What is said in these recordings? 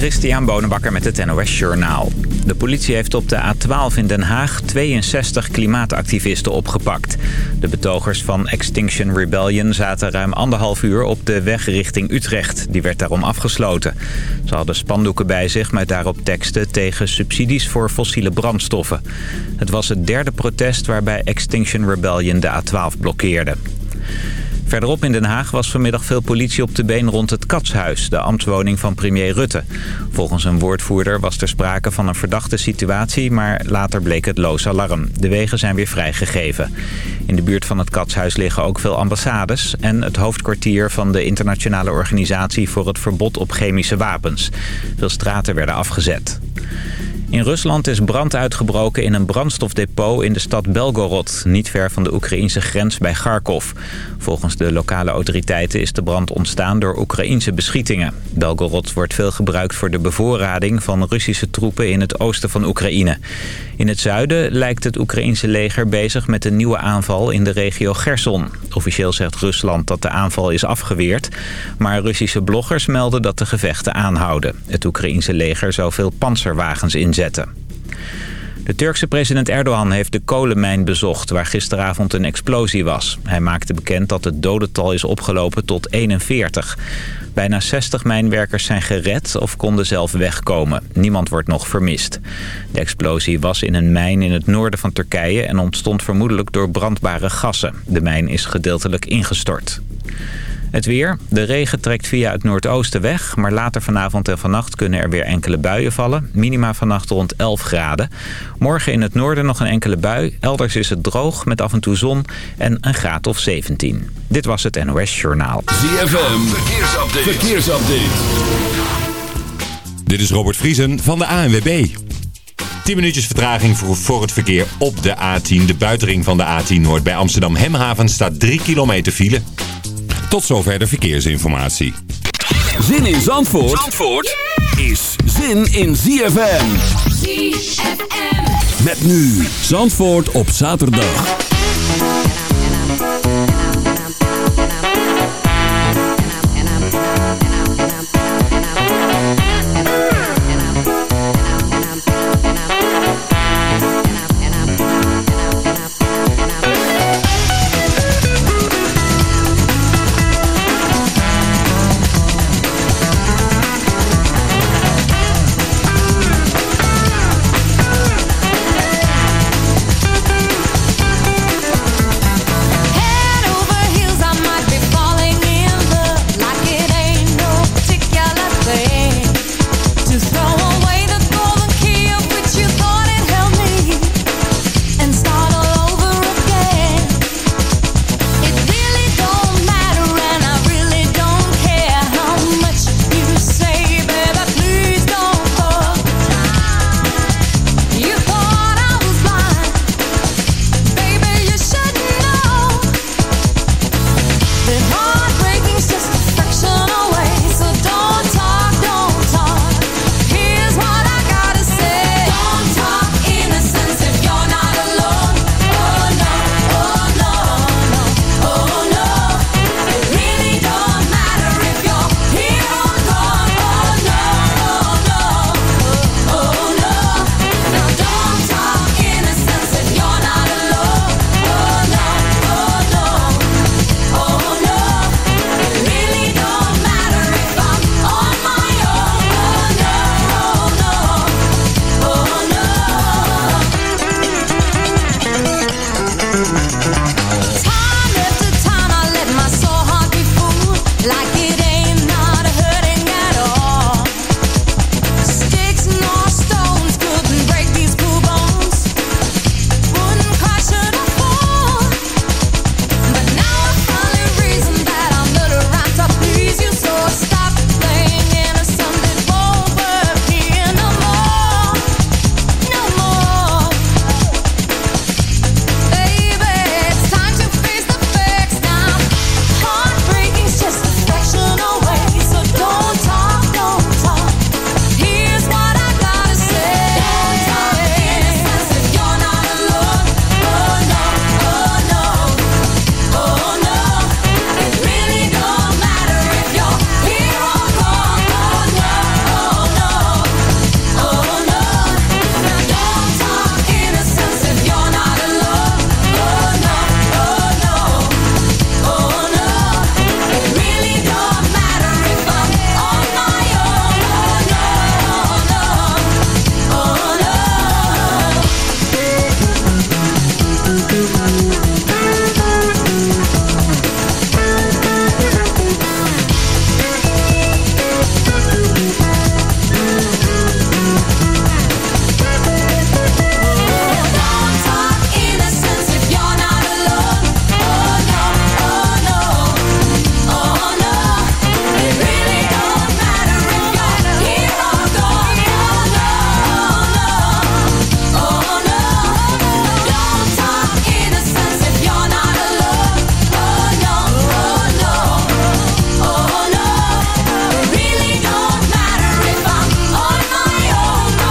Christian Bonenbakker met het NOS Journaal. De politie heeft op de A12 in Den Haag 62 klimaatactivisten opgepakt. De betogers van Extinction Rebellion zaten ruim anderhalf uur op de weg richting Utrecht. Die werd daarom afgesloten. Ze hadden spandoeken bij zich met daarop teksten tegen subsidies voor fossiele brandstoffen. Het was het derde protest waarbij Extinction Rebellion de A12 blokkeerde. Verderop in Den Haag was vanmiddag veel politie op de been rond het Katshuis, de ambtswoning van premier Rutte. Volgens een woordvoerder was er sprake van een verdachte situatie, maar later bleek het loos alarm. De wegen zijn weer vrijgegeven. In de buurt van het Katshuis liggen ook veel ambassades en het hoofdkwartier van de internationale organisatie voor het verbod op chemische wapens. Veel straten werden afgezet. In Rusland is brand uitgebroken in een brandstofdepot in de stad Belgorod... niet ver van de Oekraïnse grens bij Kharkov. Volgens de lokale autoriteiten is de brand ontstaan door Oekraïnse beschietingen. Belgorod wordt veel gebruikt voor de bevoorrading van Russische troepen in het oosten van Oekraïne. In het zuiden lijkt het Oekraïnse leger bezig met een nieuwe aanval in de regio Gerson. Officieel zegt Rusland dat de aanval is afgeweerd. Maar Russische bloggers melden dat de gevechten aanhouden. Het Oekraïense leger zou veel panzerwagens inzetten. De Turkse president Erdogan heeft de kolenmijn bezocht... waar gisteravond een explosie was. Hij maakte bekend dat het dodental is opgelopen tot 41. Bijna 60 mijnwerkers zijn gered of konden zelf wegkomen. Niemand wordt nog vermist. De explosie was in een mijn in het noorden van Turkije... en ontstond vermoedelijk door brandbare gassen. De mijn is gedeeltelijk ingestort. Het weer. De regen trekt via het noordoosten weg. Maar later vanavond en vannacht kunnen er weer enkele buien vallen. Minima vannacht rond 11 graden. Morgen in het noorden nog een enkele bui. Elders is het droog met af en toe zon en een graad of 17. Dit was het NOS Journaal. ZFM. Verkeersupdate. Verkeersupdate. Dit is Robert Vriesen van de ANWB. 10 minuutjes vertraging voor, het verkeer op de A10. De buitenring van de A10 Noord bij Amsterdam Hemhaven staat 3 kilometer file. Tot zover de verkeersinformatie. Zin in Zandvoort, Zandvoort is zin in ZFM. ZFM. Met nu Zandvoort op zaterdag.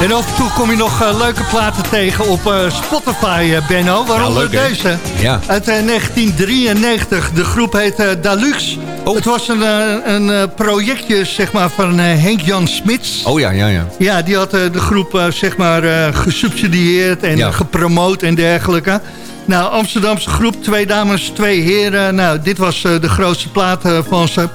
En af en toe kom je nog uh, leuke platen tegen op uh, Spotify, uh, Benno. Waaronder ja, leuk, deze. Ja. Uit 1993. De groep heet Dalux. Oh. Het was een, een projectje zeg maar, van Henk-Jan Smits. Oh ja, ja, ja. Ja, die had de groep zeg maar, gesubsidieerd en ja. gepromoot en dergelijke. Nou, Amsterdamse groep, twee dames, twee heren. Nou, dit was de grootste plaat van ze.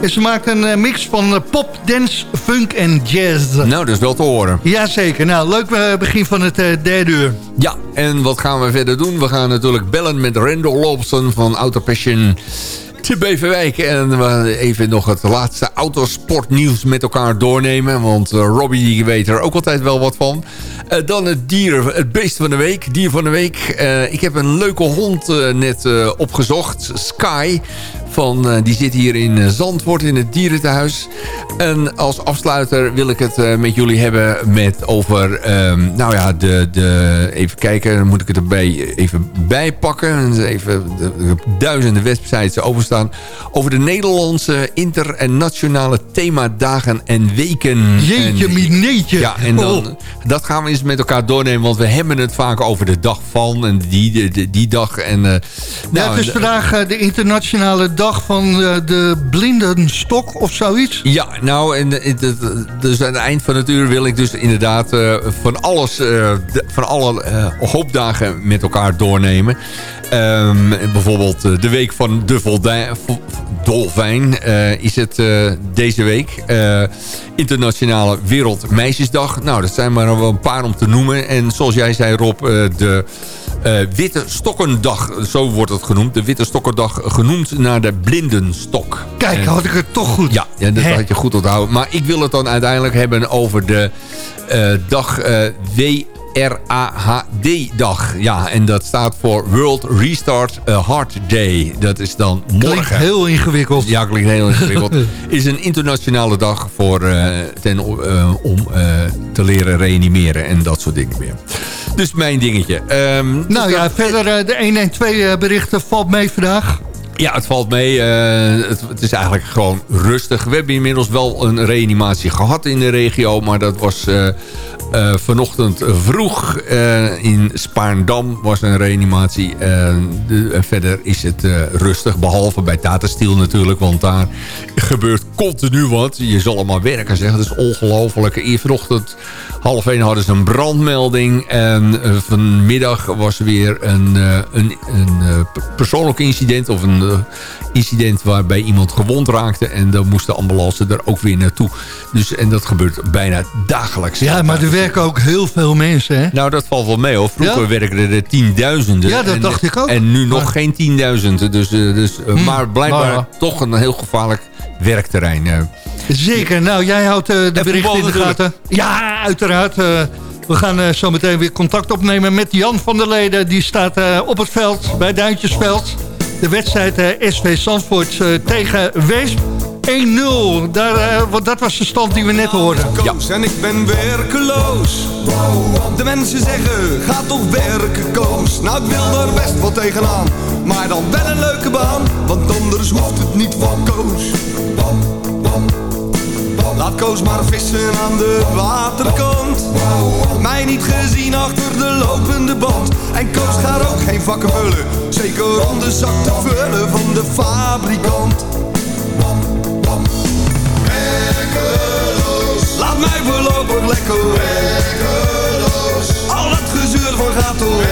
En ze maakt een eh, mix van eh, pop, dance, funk en jazz. Nou, dat is wel te horen. Jazeker. Nou, leuk uh, begin van het derde uur. Ja, en wat gaan we verder doen? We gaan natuurlijk bellen met Randall Lobson van Auto Passion te Beverwijk. En we even nog het laatste autosportnieuws met elkaar doornemen. Want Robbie weet er ook altijd wel wat van. dan het dier, het beest van de week. Dier van de week. ik heb een leuke hond net opgezocht. Sky van, uh, die zit hier in uh, Zandvoort in het dierentehuis. En als afsluiter wil ik het uh, met jullie hebben met over... Um, nou ja, de, de, even kijken, dan moet ik het erbij even bijpakken. Even de, de duizenden websites overstaan. Over de Nederlandse inter- en nationale themadagen en weken. Jeetje, en, mineetje. Ja, en dan, oh. dat gaan we eens met elkaar doornemen. Want we hebben het vaak over de dag van en die, die, die dag. En, nou, ja, het is vandaag de internationale dag van uh, de blindenstok of zoiets? Ja, nou, en, en, dus aan het eind van het uur wil ik dus inderdaad uh, van alles, van alle hoopdagen met elkaar doornemen. Um, bijvoorbeeld de week van de dolfijn is het deze week. Internationale Wereldmeisjesdag. Nou, dat zijn maar wel een paar om te noemen. En zoals jij zei Rob, de uh, Witte Stokkendag, zo wordt het genoemd. De Witte Stokkendag genoemd naar de blindenstok. Kijk, had ik het toch goed. Ja, ja dat had je goed onthouden. Maar ik wil het dan uiteindelijk hebben over de uh, dag uh, W RAHD-dag. Ja, en dat staat voor World Restart a Heart Day. Dat is dan morgen. Klinkt heel ingewikkeld. Ja, klinkt heel ingewikkeld. is een internationale dag voor, ten, om te leren reanimeren en dat soort dingen meer. Dus mijn dingetje. Um, nou dus ja, verder de 112 berichten valt mee vandaag. Ja, het valt mee. Uh, het, het, is eigenlijk gewoon rustig. We hebben inmiddels wel een reanimatie gehad in de regio. Maar dat was uh, uh, vanochtend vroeg uh, in Spaarndam was een reanimatie. De, verder is het rustig, behalve bij Tata natuurlijk. Want daar gebeurt continu wat. Je zal allemaal werken, zeg. Dat is ongelooflijk. Vanochtend half één hadden ze een brandmelding. En vanmiddag was er weer een, een, een persoonlijk incident... of een incident waarbij iemand gewond raakte. En dan moest de ambulance er ook weer naartoe. Dus, en dat gebeurt bijna dagelijks. Ja, maar er werken ook heel veel mensen, hè? Nou, dat valt wel mee, hoor. Vroeger ja? werkten er tienduizenden. Ja, dat en, dacht ik ook. En nu nog geen tienduizenden. Dus, uh, dus, uh, hmm. Maar blijkbaar nou, toch een heel gevaarlijk werkterrein. Uh. Zeker. Nou, jij houdt de berichten in de gaten. Ja, uiteraard. We gaan zo meteen weer contact opnemen met Jan van der Leden. Die staat op het veld, bij Duintjesveld de wedstrijd SV Zandvoort tegen Weesp. 1-0. Daar, uh, dat was de stand die we net hoorden. Ja. En ik ben werkeloos. De mensen zeggen, ga toch werken, Koos. Nou, ik wil er best wel tegenaan. Maar dan wel een leuke baan. Want anders hoeft het niet van Koos. Laat Koos maar vissen aan de waterkant. Mij niet gezien achter de lopende band. En Koos gaat ook geen vakken vullen. Zeker om de zak te vullen van de fabrikant. Laat mij voorlopig lekker. Al dat gezeur van gaat door.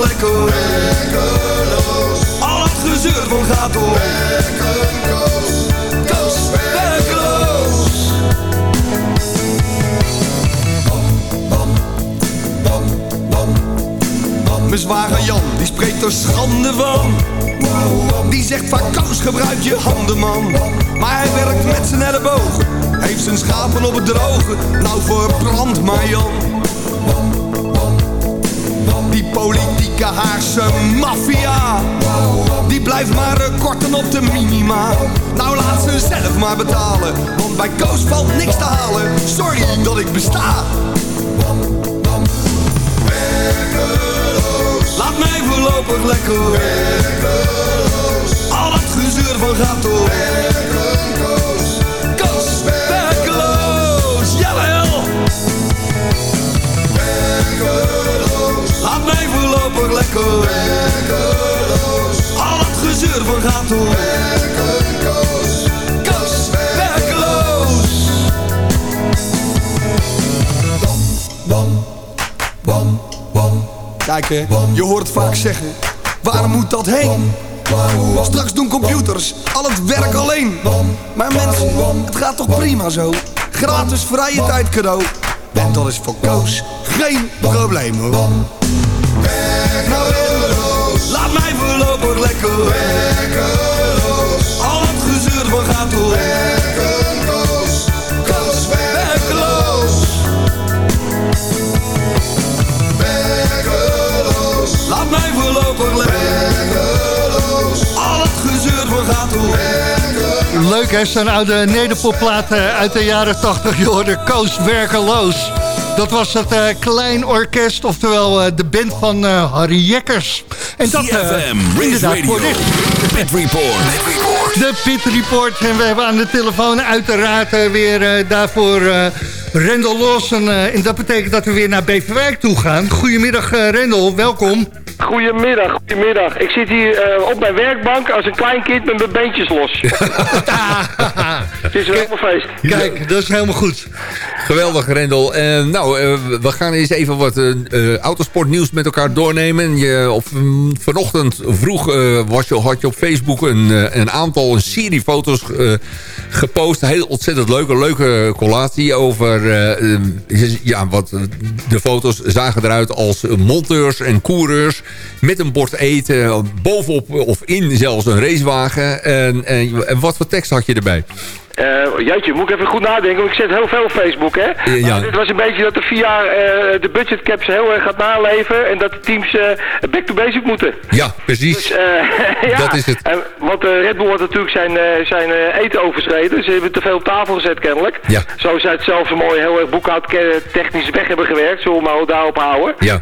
lekker. Werkeloos. Al het gezeur van gaat door. Werkeloos. Koos, werkeloos. Mijn zwager Jan, die spreekt er schande van. Die zegt vaak Koos, gebruik je handen man. Maar hij werkt met zijn ellebogen. Heeft zijn schapen op het droge. Nou verbrand maar Jan. Die politieke Haagse maffia Die blijft maar korten op de minima Nou laat ze zelf maar betalen Want bij Koos valt niks te halen Sorry dat ik besta Laat mij voorlopig lekker Werkeloos Al het gezeur van gaat door Werkeloos Koos Werkeloos, jawel. Werkeloos Laat mij voorlopig lekker Werkeloos Al het gezeur van gaat door Je hoort vaak zeggen, waar moet dat heen? Straks doen computers al het werk alleen. Maar mensen, het gaat toch prima zo? Gratis vrije tijd cadeau. En dat is voor Koos geen probleem hoor. Laat mij voorlopig lekker. Mij voorlopig lekker. Al het gezeur van gaat door. Leuk hè, zo'n oude nederpopplaat eh, uit de jaren 80. Je hoorde Koos Werkeloos. Dat was het eh, Klein Orkest, oftewel eh, de band van Harry Jekkers. En dat CFM, inderdaad Radio, voor dit. Pit Report. De Pit Report. En we hebben aan de telefoon uiteraard weer daarvoor Rendel Lawson. en dat betekent dat we weer naar Beverwijk toe gaan. Goedemiddag uh, Rendel, welkom. Goedemiddag, goedemiddag. Ik zit hier eh, op mijn werkbank als een klein kind met mijn beentjes los. Het is een helemaal feest. Kijk, dat is helemaal goed. Geweldig, Rendel. Eh, nou, eh, we gaan eens even wat eh, autosportnieuws met elkaar doornemen. Je, mm, vanochtend vroeg was je, had je op Facebook een, een aantal, een serie foto's gepost. Heel ontzettend leuke, leuke collatie over... ja, wat, de foto's zagen eruit als monteurs en coureurs met een bord eten. Bovenop of in zelfs een racewagen. En, en, en wat voor tekst had je erbij? Eh jeetje, moet ik even goed nadenken, want ik zet heel veel op Facebook, hè? Ja. Maar dit was een beetje dat de VIA eh, de budgetcaps heel erg gaat naleven en dat de teams eh, back to basic moeten. Ja, precies. Dus, ja, Dat is het. Want Red Bull had natuurlijk zijn, zijn eten overschreden. Ze hebben te veel op tafel gezet kennelijk. Ja. Zo zij het zelf zo mooi heel erg boekhoudtechnisch weg hebben gewerkt. Zullen we maar daarop houden. Ja.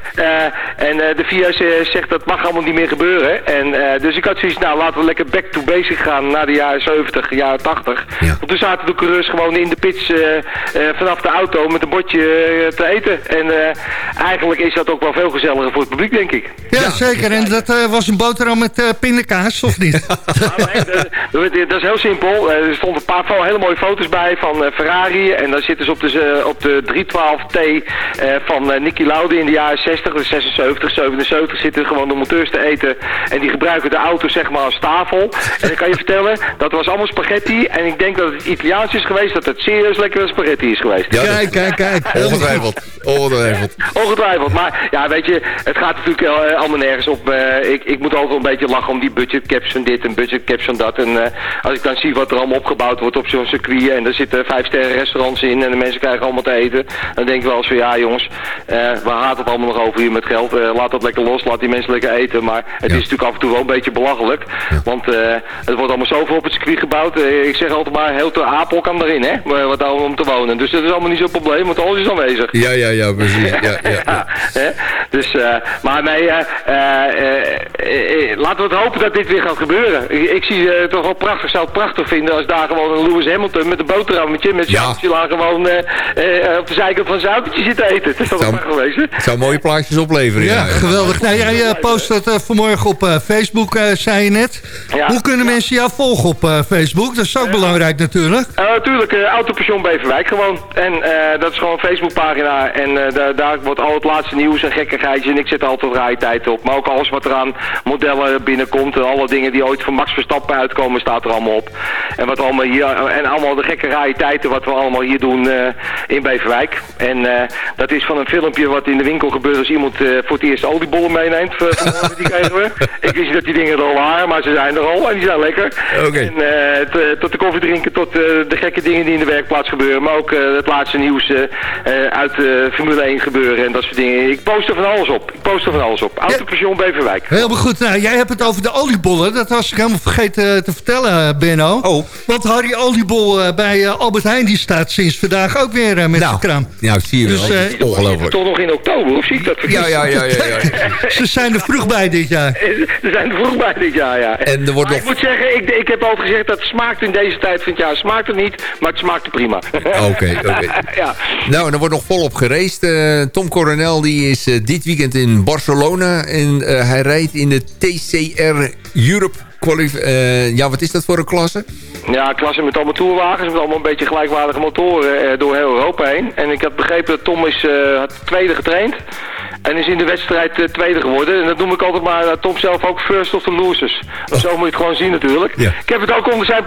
En de VIA ze- zegt dat mag allemaal niet meer gebeuren. En, dus ik had zoiets, nou laten we lekker back to basic gaan naar de jaren 70, jaren 80. Ja. Want toen zaten de coureurs gewoon in de pits eh, eh, vanaf de auto met een bordje eh, te eten. En eh, eigenlijk is dat ook wel veel gezelliger voor het publiek, denk ik. Ja, zeker. En dat eh, was een boterham met eh, pindakaas, of niet? Nou, nee, dat, is heel simpel. Er stonden een paar van hele mooie foto's bij van eh, Ferrari. En dan zitten ze op de, op de 312T eh, van eh, Nicky Lauda in de jaren 60, dus 76, 77 zitten gewoon de monteurs te eten. En die gebruiken de auto zeg maar als tafel. En ik kan je vertellen, dat was allemaal spaghetti. En ik denk dat het Italiaans is geweest, dat het serieus lekkere spaghetti is geweest. Ja, kijk, kijk, kijk. Ongetwijfeld. Ongetwijfeld. Ongetwijfeld, maar ja, weet je, het gaat natuurlijk eh, allemaal nergens op. eh, ik, ik moet altijd wel een beetje lachen om die budgetcaps van dit en budgetcaps van dat. En eh, als ik dan zie wat er allemaal opgebouwd wordt op zo'n circuit en er zitten vijf sterren restaurants in en de mensen krijgen allemaal te eten. Dan denk ik wel eens van ja jongens, eh waar gaat het allemaal nog over hier met geld? Laat dat lekker los, laat die mensen lekker eten. Maar het is natuurlijk af en toe wel een beetje belachelijk. Want eh, het wordt allemaal zoveel op het circuit gebouwd. Ik zeg altijd maar, heel te Apel kan erin hè, wat daar om te wonen. Dus dat is allemaal niet zo'n probleem, want alles is aanwezig. Ja, ja, ja, precies. Ja, ja, ja. Ja, hè? Dus, eh, maar nee, eh, eh, laten we het hopen dat dit weer gaat gebeuren. Ik, ik zie het toch wel prachtig, zou het prachtig vinden als daar gewoon een Lewis Hamilton met een boterhammetje, met Ja. zijn ja. gewoon eh, eh, op de zijkant van zijn autootje zit te eten. Het is toch wel prachtig geweest, hè? Het zou mooie plaatjes opleveren. Ja, Ja, geweldig. Nou, jij post dat vanmorgen op eh, Facebook, eh, zei je net. Ja. Hoe kunnen mensen jou volgen op eh, Facebook? Dat is ook belangrijk natuurlijk. Uh, natuurlijk, uh, Autopension Beverwijk gewoon. En uh, dat is gewoon een Facebookpagina. En daar, daar wordt al het laatste nieuws en gekkigheidjes. En ik zet altijd realiteiten op. Maar ook alles wat er aan modellen binnenkomt. En alle dingen die ooit van Max Verstappen uitkomen, staat er allemaal op. En wat allemaal hier, en allemaal de gekke realiteiten wat we allemaal hier doen in Beverwijk. En dat is van een filmpje wat in de winkel gebeurt als iemand voor het eerst oliebollen meeneemt. Vanmorgen die kregen we. Ik wist niet dat die dingen er al waren, maar ze zijn er al en die zijn lekker. Okay. En tot de koffie drinken tot de gekke dingen die in de werkplaats gebeuren. Maar ook het laatste nieuws uit Formule 1 gebeuren en dat soort dingen. Ik post er van alles op. Ik post er van alles op. Autopension Beverwijk. Heel goed. Nou, jij hebt het over de oliebollen. Dat was ik helemaal vergeten te vertellen, Benno. Oh. Want Harry Oliebol bij Albert Heijn die staat sinds vandaag ook weer met nou, de kraam. Nou, zie je dus, wel. Ongelooflijk. Toch nog in oktober, of zie ik dat verkeerd? Ja, ja, ja. ja, ja. Ze zijn er vroeg bij dit jaar. Ze zijn er vroeg bij dit jaar, ja. En er wordt nog... Ik moet zeggen, ik, ik heb altijd gezegd dat het smaakt in deze tijd van het jaar. Smaakt het niet, maar het smaakt er prima. Oké, oké. ja. Nou, er wordt nog volop gereest. Uh, Tom Coronel die is uh, dit weekend in Barcelona. En uh, hij rijdt in de TCR Europe uh, ja, wat is dat voor een klasse? Ja, klasse met allemaal toerwagens, met allemaal een beetje gelijkwaardige motoren uh, door heel Europa heen. En ik heb begrepen dat Tom is uh, tweede getraind. En is in de wedstrijd tweede geworden. En dat noem ik altijd maar Tom zelf ook first of the losers. Oh. Zo moet je het gewoon zien natuurlijk. Ik heb het ook onder zijn...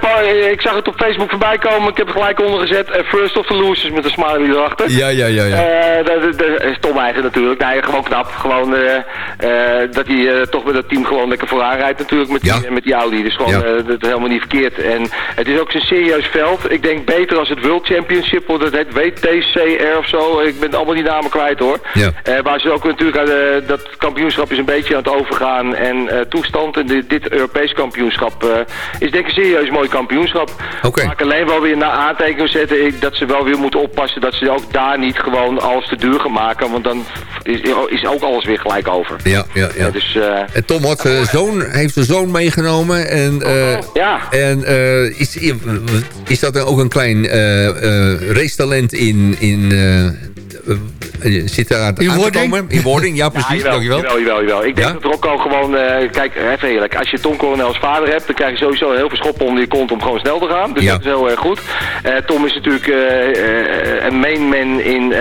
Ik zag het op Facebook voorbij komen. Ik heb het gelijk onder gezet. Uh, first of the losers met een smiley erachter. Ja, ja, ja. ja. dat, dat, is Tom eigen natuurlijk. Nee, gewoon knap. Gewoon dat hij toch met het team gewoon lekker vooraan rijdt natuurlijk met, die, met die Audi. Dus gewoon dat is helemaal niet verkeerd. En het is ook een serieus veld. Ik denk beter als het World Championship wordt. Het heet WTCR of zo. Ik ben allemaal die namen kwijt hoor. Ja. waar ze ook natuurlijk, uh, dat kampioenschap is een beetje aan het overgaan. En toestand en dit, dit Europees kampioenschap is denk ik een serieus mooi kampioenschap. Okay. Maar ik alleen wel weer naar aantekeningen zetten ik, dat ze wel weer moeten oppassen dat ze ook daar niet gewoon alles te duur gaan maken. Want dan is, is ook alles weer gelijk over. Ja, ja, ja. dus, en Tom had zoon, heeft zijn zoon meegenomen. En, ja. en is, is dat ook een klein racetalent in... in zit daar aan in wording? In wording, ja precies, ja, jawel, dankjewel. Jawel, jawel, jawel. Ik denk ja? dat Rocco gewoon, uh, kijk, even eerlijk, als je Tom Coronel als vader hebt, dan krijg je sowieso heel veel schoppen onder je kont om gewoon snel te gaan. Dus ja. dat is heel erg goed. Uh, Tom is natuurlijk uh, een main man in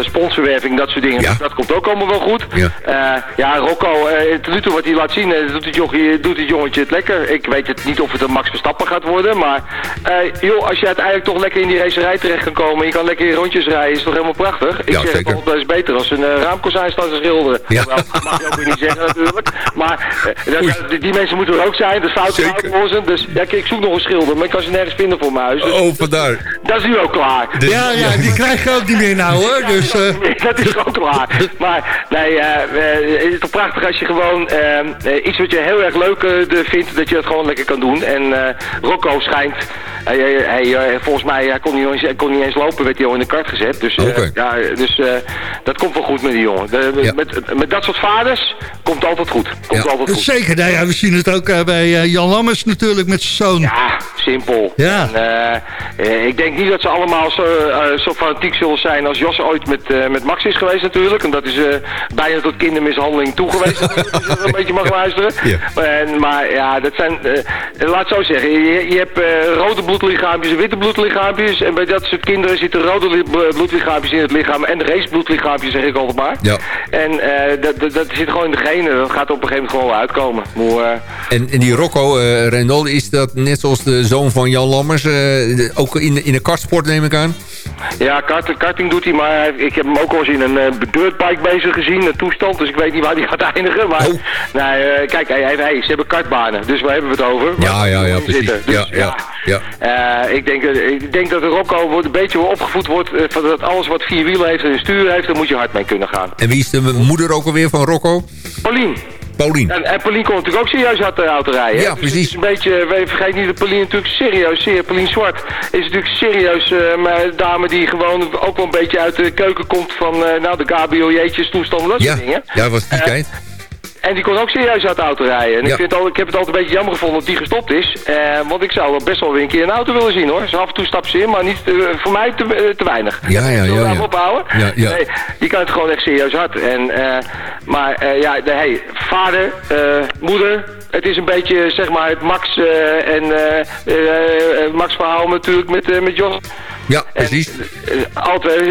sponsorwerving, dat soort dingen. Dus dat komt ook allemaal wel goed. Ja, ja Rocco, tot nu toe wat hij laat zien, doet, het jochie, doet het jongetje het lekker. Ik weet het niet of het een Max Verstappen gaat worden, maar joh, als je uiteindelijk toch lekker in die racerij terecht kan komen, je kan lekker in rondjes rijden, is toch helemaal prachtig. Ik ja, zeg zeker. dat is beter als een uh, raamkozijn staat te schilderen. Ja. dat mag je ook weer niet zeggen natuurlijk. Maar uh, dat, die mensen moeten er ook zijn. De fout is Dus ja, ik zoek nog een schilder, maar ik kan ze nergens vinden voor mijn huis. Dus, oh, vandaar. Dat is nu ook klaar. Dus, ja, ja, die krijg je ook niet meer nou hoor. Dus, uh... dat is ook klaar. Maar nee, het is toch prachtig als je gewoon iets wat je heel erg leuk vindt, dat je het gewoon lekker kan doen. En Rocco schijnt, hij, volgens mij hij kon, niet eens, kon niet eens lopen, werd hij al in de kart gezet. Dus, okay. ja, dus dat komt wel goed met die jongen. De, ja. met, met dat soort vaders komt altijd goed. Komt ja. altijd goed. Zeker, nou ja, we zien het ook uh, bij uh, Jan Lammers natuurlijk met zijn zoon. Ja, simpel. Ja. En, uh, ik denk niet dat ze allemaal zo, zo fanatiek zullen zijn als Jos ooit met, met Max is geweest natuurlijk. En dat is bijna tot kindermishandeling toe geweest. als je een beetje mag luisteren. Ja. En, maar ja, dat zijn, laat het zo zeggen, je, je hebt rode bloedlichaampjes en witte bloedlichaampjes. En bij dat soort kinderen zitten rode bloedlichaampjes in het lichaam en racebloedlichaampjes zeg ik altijd maar. Ja. En uh, dat, dat, zit gewoon in de genen. Dat gaat op een gegeven moment gewoon uitkomen. Maar, uh, en, en die Rocco uh, Renault, is dat net zoals de zoon van Jan Lammers, ook in, de, in de kartsport neem ik aan? Ja, kart, karting doet hij, maar ik heb hem ook al eens in een uh, dirtbike bezig gezien, een toestand, dus ik weet niet waar hij gaat eindigen. Maar oh. nee, kijk, hij, hij, ze hebben kartbanen, dus waar hebben we het over? Ja, ja, ja, precies. Dus, ja, ja, ja. ja. ik, denk, ik denk dat Rocco wordt, een beetje opgevoed wordt van dat alles wat vier wielen heeft en een stuur heeft, daar moet je hard mee kunnen gaan. En wie is de moeder ook alweer van Rocco? Paulien. Paulien. En, en Paulien kon natuurlijk ook serieus uit de auto rijden. Ja, precies. Dus een beetje, vergeet niet dat Paulien natuurlijk serieus, zeer, Paulien Zwart is natuurlijk serieus uh, een dame die gewoon ook wel een beetje uit de keuken komt van, uh, nou, de cabrioletjes, toestanden, dat ja. soort dingen. Ja, was die tijd. En die kon ook serieus uit de auto rijden. En ja. ik, vind al, ik heb het altijd een beetje jammer gevonden dat die gestopt is. Uh, want ik zou best wel weer een keer een auto willen zien hoor. Dus af en toe stapt ze in, maar niet, uh, voor mij te, uh, te weinig. Ja, ja, ja. ja. ophouden? Ja, ja. Nee, die kan het gewoon echt serieus hard. En, maar ja, de, hey, vader, moeder, het is een beetje zeg maar het Max en Max verhaal natuurlijk met, met Jos. Ja, precies. Altijd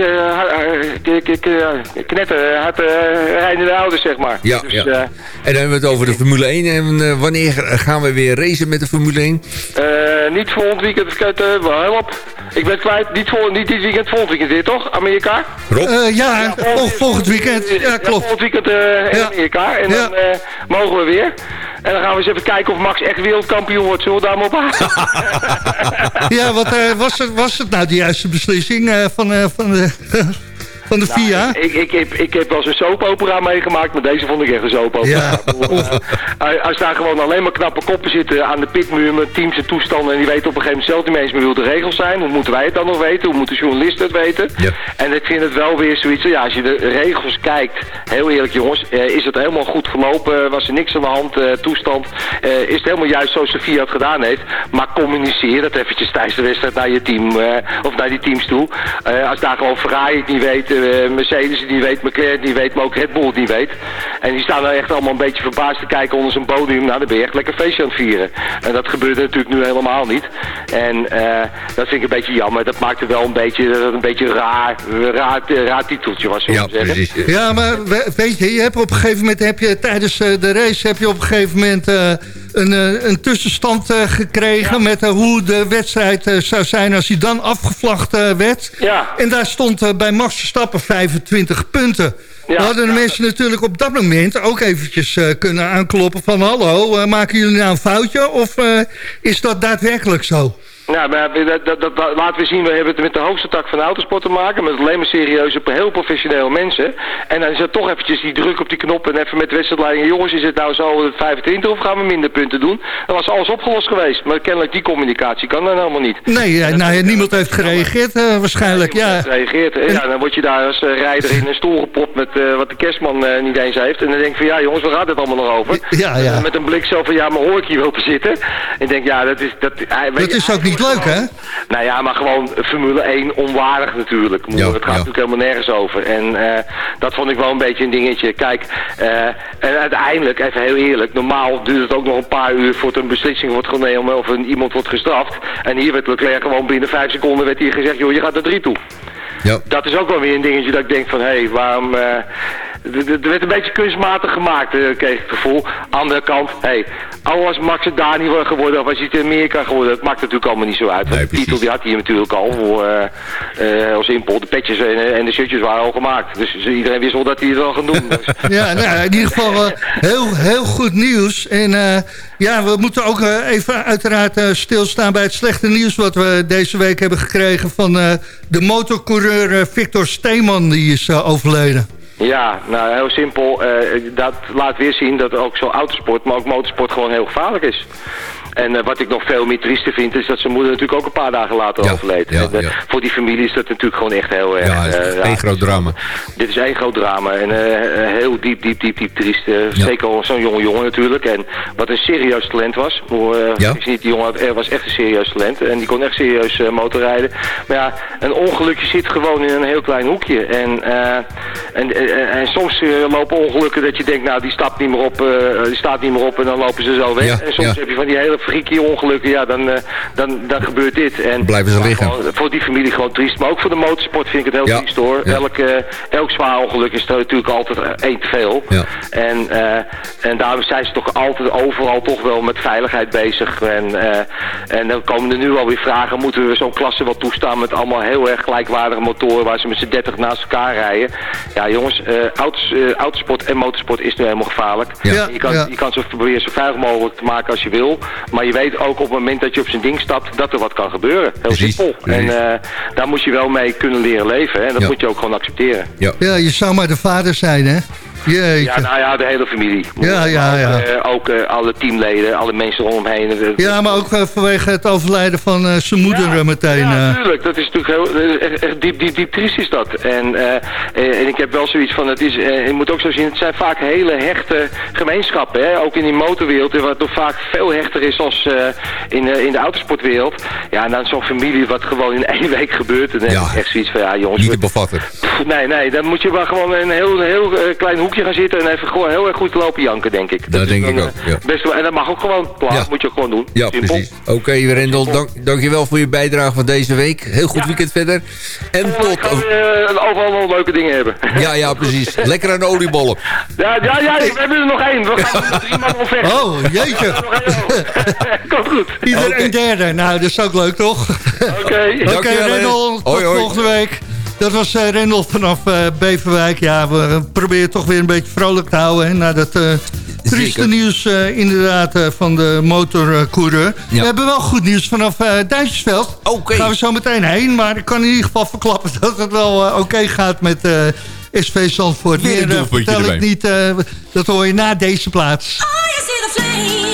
knetter, hard rijden de ouders, zeg maar. Ja, dus, ja. Uh, en dan hebben we het over de Formule 1. En uh, wanneer gaan we weer racen met de Formule 1? Uh, niet volgend weekend, wel help. Ik ben kwijt, niet, vol, niet dit weekend, volgend weekend weer, toch? Amerika? Rob? ja, ja volgend, volgend weekend. Ja, klopt. volgend weekend in ja. Amerika. En dan mogen we weer. En dan gaan we eens even kijken of Max echt wereldkampioen wordt. Zullen we daar maar op Ja, wat was, het, was het nou de juiste beslissing van, van de van de nou, VIA? Ik, ik, heb, ik heb wel eens een soapopera meegemaakt, maar deze vond ik echt een soapopera. Ja. Uh, als daar gewoon alleen maar knappe koppen zitten aan de pitmuur met teams en toestanden... en die weten op een gegeven moment zelf niet eens meer hoe de regels zijn... hoe moeten wij het dan nog weten? Hoe moeten journalisten het weten? Ja. En ik vind het wel weer zoiets... Ja, als je de regels kijkt, heel eerlijk jongens... Uh, is het helemaal goed gelopen? Was er niks aan de hand? Uh, toestand? is het helemaal juist zoals de VIA het gedaan heeft? Maar communiceer dat eventjes tijdens de wedstrijd naar je team... of naar die teams toe. als daar gewoon Ferrari het niet weet uh, Mercedes die weet, McLaren die weet, maar ook Red Bull die weet. En die staan er echt allemaal een beetje verbaasd te kijken onder zijn podium. Nou, dan ben je echt lekker feestje aan het vieren. En dat gebeurt natuurlijk nu helemaal niet. En uh, dat vind ik een beetje jammer. Dat maakt het wel een beetje, een beetje raar, raar, raar titeltje was, ja, zeggen. Precies. Ja, maar weet je, je hebt op een gegeven moment, heb je tijdens eh, de race, heb je op een gegeven moment... Een, een, tussenstand uh, gekregen met uh, hoe de wedstrijd zou zijn als hij dan afgevlacht werd. Ja. En daar stond bij Max Verstappen 25 punten. Ja, hadden de mensen natuurlijk op dat moment ook eventjes kunnen aankloppen van... hallo, maken jullie nou een foutje of is dat daadwerkelijk zo? Ja, maar dat, dat, dat, laten we zien, we hebben het met de hoogste tak van de autosport te maken. Met alleen maar serieuze, heel professionele mensen. En dan is er toch eventjes die druk op die knop en even met de wedstrijdleiding. Jongens, is het nou zo 25 of gaan we minder punten doen? Dan was alles opgelost geweest. Maar kennelijk die communicatie kan dan helemaal niet. Nee, ja, nou, niemand heeft gereageerd uh, waarschijnlijk. Ja, heeft gereageerd. En, ja, dan word je daar als uh, rijder in een stoel gepopt met uh, wat de kerstman niet eens heeft. En dan denk je van, ja jongens, waar gaat het allemaal nog over? Ja, ja. met een blik zo van, ja, maar hoor ik hier wel te zitten? En ik denk, ja, dat is... Dat, dat is ook niet leuk, hè? Nou ja, maar gewoon Formule 1 onwaardig natuurlijk. het gaat natuurlijk helemaal nergens over. En uh, dat vond ik wel een beetje een dingetje. Kijk, uh, en uiteindelijk, even heel eerlijk, normaal duurt het ook nog een paar uur voordat een beslissing wordt genomen of een, iemand wordt gestraft. En hier werd Leclerc gewoon binnen vijf seconden werd hier gezegd, joh, je gaat er drie toe. Ja. Dat is ook wel weer een dingetje dat ik denk van, hé, hey, waarom... Uh, er werd een beetje kunstmatig gemaakt, uh, kreeg ik het gevoel. Andere kant, hé, hey, al was Max het daar niet geworden, of was hij het in Amerika geworden, dat maakt natuurlijk allemaal niet zo uit. Nee, de titel die had hij natuurlijk al voor, uh, als import. De petjes en, en, de shirtjes waren al gemaakt. Dus iedereen wist wel dat hij het al gaan doen. Dus. ja, nou, in ieder geval heel, heel goed nieuws. En ja, we moeten ook even uiteraard stilstaan bij het slechte nieuws wat we deze week hebben gekregen van de motorcoureur Victor Steeman, die is overleden. Ja, nou heel simpel. Uh, dat laat weer zien dat ook zo autosport, maar ook motorsport gewoon heel gevaarlijk is. En uh, wat ik nog veel meer trieste vind, is dat zijn moeder natuurlijk ook een paar dagen later ja, overleed. Ja, en, uh, voor die familie is dat natuurlijk gewoon echt heel erg... Ja, is één groot drama. Dit is één groot drama. En heel diep, diep, diep, diep triest. Zeker zo'n jonge jongen natuurlijk. En wat een serieus talent was. Ik zie niet, die jongen was echt een serieus talent. En die kon echt serieus motorrijden. Maar ja, een ongelukje zit gewoon in een heel klein hoekje. En, en, en soms lopen ongelukken dat je denkt, nou die stapt niet meer op, die staat niet meer op en dan lopen ze zo weg. en soms heb je van die hele freaky ongelukken, ja, dan, uh, dan, dan gebeurt dit. En, Blijven ze liggen. voor die familie gewoon triest. Maar ook voor de motorsport vind ik het heel triest hoor. Elk, uh, elk zwaar ongeluk is natuurlijk altijd één te veel. Ja. En, uh, en daarom zijn ze toch altijd overal toch wel met veiligheid bezig. En, en dan komen er nu alweer vragen, moeten we zo'n klasse wel toestaan met allemaal heel erg gelijkwaardige motoren waar ze met z'n 30 naast elkaar rijden. Ja jongens, autos, autosport en motorsport is nu helemaal gevaarlijk. Ja. Je, kan, je kan ze proberen zo veilig mogelijk te maken als je wil. Maar je weet ook op het moment dat je op zijn ding stapt, dat er wat kan gebeuren. Heel simpel. En uh, daar moet je wel mee kunnen leren leven. En dat moet je ook gewoon accepteren. Ja. ja, je zou maar de vader zijn, hè? Jeetje. Ja, nou ja, de hele familie. Ja, ja, ja. ook uh, alle teamleden, alle mensen rondomheen. Ja, maar ook uh, vanwege het overlijden van zijn moeder ja, meteen. Ja, natuurlijk. Dat is natuurlijk heel echt diep, diep, diep triest is dat. En, en ik heb wel zoiets van, het is, je moet ook zo zien, het zijn vaak hele hechte gemeenschappen. Hè? Ook in die motorwereld, wat toch vaak veel hechter is als in, in de autosportwereld. Ja, en dan zo'n familie wat gewoon in één week gebeurt. En dan ja. echt zoiets van, ja jongens. Niet te bevatten. nee, nee, dan moet je maar gewoon een heel, heel klein hoekje gaan zitten en even gewoon heel erg goed lopen janken, denk ik. Dat, denk ik ook, ja. Best wel, en dat mag ook gewoon, dat moet je ook gewoon doen. Ja, precies. Oké, okay, Rendel, dank, dankjewel voor je bijdrage van deze week. Heel goed weekend verder. En tot... Gaan uh, overal nog leuke dingen hebben. Ja, ja, precies. Lekker aan de oliebollen. Ja, ja, ja, we hebben er nog één. We gaan er drie man vechten. Oh, jeetje. Komt goed. Ieder okay. een derde. Nou, dat is ook leuk, toch? Oké. Okay. Oké, okay, Rendel, tot volgende week. Dat was uh, Rendel vanaf uh, Beverwijk. Ja, we proberen toch weer een beetje vrolijk te houden hè, na dat uh, trieste nieuws inderdaad van de motorcoureur. We hebben wel goed nieuws vanaf uh, Duitsersveld. Oké. Gaan we zo meteen heen, maar ik kan in ieder geval verklappen dat het wel oké gaat met SV Zandvoort. Weer Meer vertel ik niet, dat hoor je na deze plaats. Oh,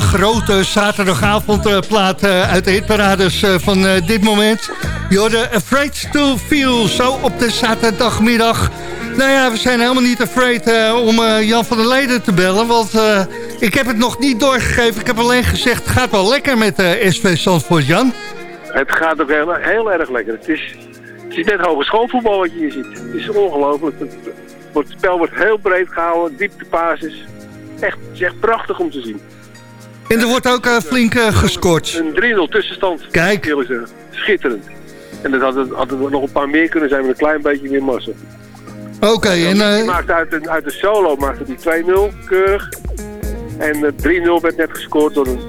grote zaterdagavondplaat uh, uit de hitparades uh, van dit moment. Jorde Afraid to Feel, zo op de zaterdagmiddag. Nou ja, we zijn helemaal niet afraid om Jan van der Leden te bellen, want ik heb het nog niet doorgegeven. Ik heb alleen gezegd, het gaat wel lekker met SV Zandvoort, Jan. Het gaat ook heel, heel erg lekker. Het is, het is net hogeschoolvoetbal wat je hier ziet. Het is ongelooflijk. Het, het, spel wordt heel breed gehouden, dieptepases. Echt, het is echt prachtig om te zien. En er wordt ook uh, flink uh, gescoord. Een 3-0 tussenstand. Kijk. Schitterend. En dat hadden, er nog een paar meer kunnen zijn met een klein beetje meer massa. Oké. Okay, en uh... maakte uit, de, uit de solo maakte die 2-0 keurig. En 3-0 werd net gescoord door een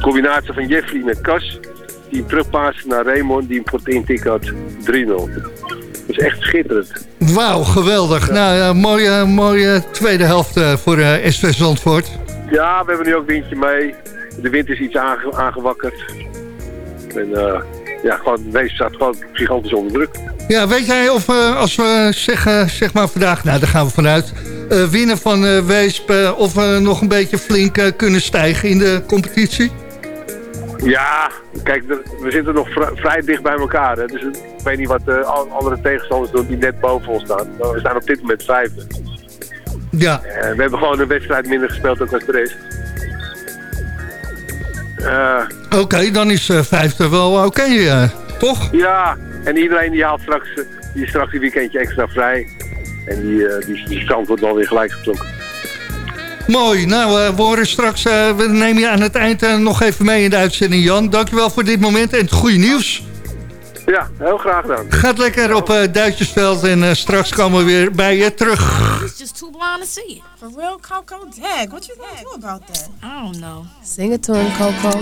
combinatie van Jeffrey met Kas. Die hem terugpaste naar Raymond, die hem voor het intik had. 3-0. Is echt schitterend. Wauw, geweldig. Nou, ja, mooie, mooie tweede helft voor SV Zandvoort. Ja, we hebben nu ook windje mee. De wind is iets aangewakkerd. En uh, ja, gewoon, Wees staat gewoon gigantisch onder druk. Ja, weet jij of uh, als we zeggen, zeg maar vandaag, nou daar gaan we vanuit... Uh, winnen van uh, Weesp of we nog een beetje flink kunnen stijgen in de competitie? Ja, kijk, we zitten nog vrij dicht bij elkaar. Hè. Dus ik weet niet wat de andere tegenstanders doen die net boven ons staan. We staan op dit moment vijfde. Ja. Uh, we hebben gewoon een wedstrijd minder gespeeld ook als de rest. Uh, oké, dan is vijfde wel oké, toch? Ja, en iedereen die haalt straks, die straks een weekendje extra vrij. En die, die, die stand wordt dan weer gelijk getrokken. Mooi. Nou, we horen straks, we nemen je aan het eind nog even mee in de uitzending, Jan. Dankjewel voor dit moment en het goede nieuws. Ja, heel graag gedaan. Gaat lekker op uh, Duitsersveld en uh, straks komen we weer bij je terug. He's just too blind to see it. For real, Coco? Dag, what you gonna do about that? I don't know. Sing it to him, Coco.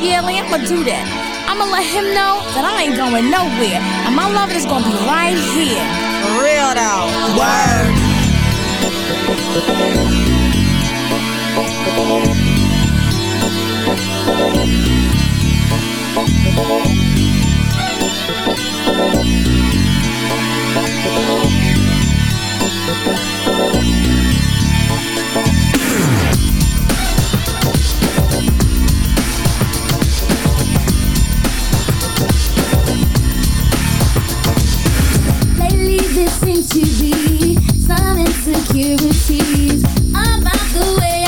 Yeah, Lee, I'm gonna do that. I'm gonna let him know that I ain't going nowhere. And my love is gonna be right here. For real, though. Word. Lately there seems to be some insecurities about the way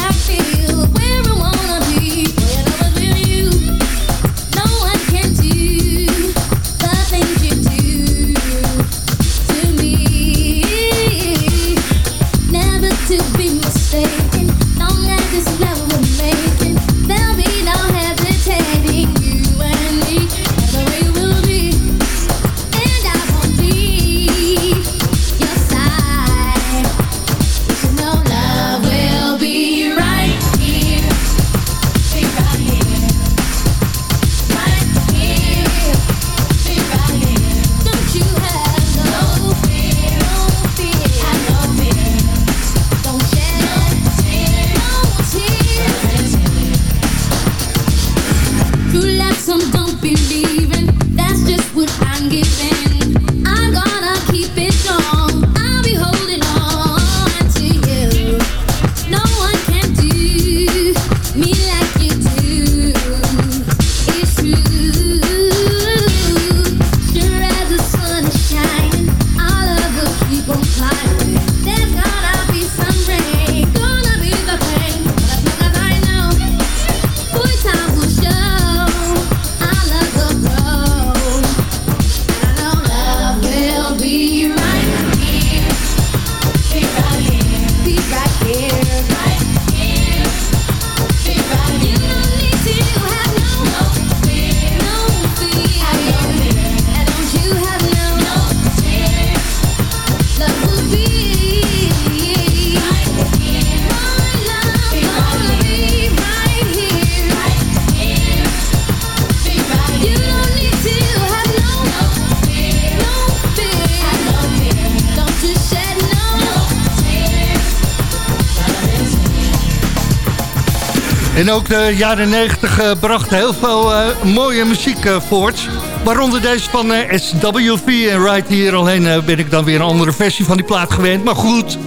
En ook de jaren 90 uh, bracht heel veel uh, mooie muziek uh, voort. Waaronder deze van SWV. En right hier alleen ben ik dan weer een andere versie van die plaat gewend. Maar goed,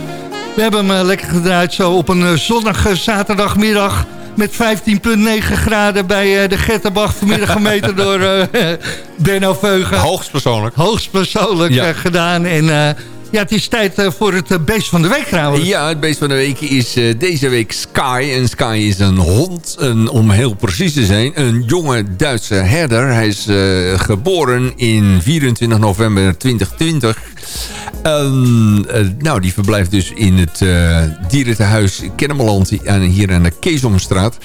we hebben hem lekker gedraaid zo op een zonnige zaterdagmiddag... met 15,9 graden bij de Gettenbach. Vanmiddag gemeten door Benno Veugen. Hoogstpersoonlijk. Hoogstpersoonlijk ja. gedaan en... Ja, het is tijd uh, voor het uh, beest van de week trouwens. Ja, het beest van de week is uh, deze week Sky. En Sky is een hond, om heel precies te zijn, een jonge Duitse herder. Hij is geboren in 24 november 2020. Nou, die verblijft dus in het dierentehuis Kennemerland hier aan de Keesomstraat.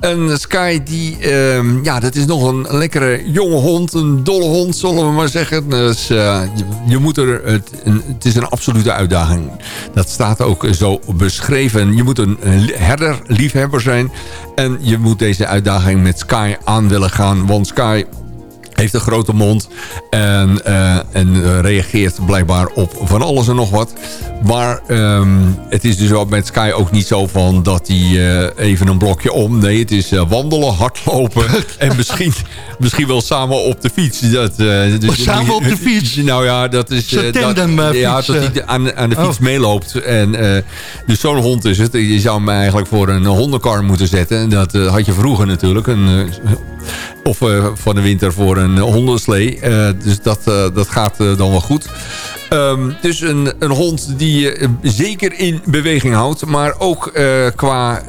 En Sky, die, ehm, ja, dat is nog een lekkere jonge hond. Een dolle hond, zullen we maar zeggen. Dus, je, je, moet er... Het, het is een absolute uitdaging. Dat staat ook zo beschreven. Je moet een herderliefhebber zijn. En je moet deze uitdaging met Sky aan willen gaan. Want Sky heeft een grote mond en, uh, en reageert blijkbaar op van alles en nog wat. Maar um, het is dus met Sky ook niet zo van dat hij uh, even een blokje om. Nee, het is uh, wandelen, hardlopen en misschien, misschien wel samen op de fiets. Dat, dus, samen op de fiets? Nou ja, dat is... dat, ja, dat hij aan, aan de fiets oh. meeloopt. En, dus zo'n hond is het. Je zou hem eigenlijk voor een hondenkar moeten zetten. Dat had je vroeger natuurlijk. Een, of van de winter voor een hondenslee. Dus dat, dat gaat dan wel goed. Um, dus een, een hond die je zeker in beweging houdt. Maar ook qua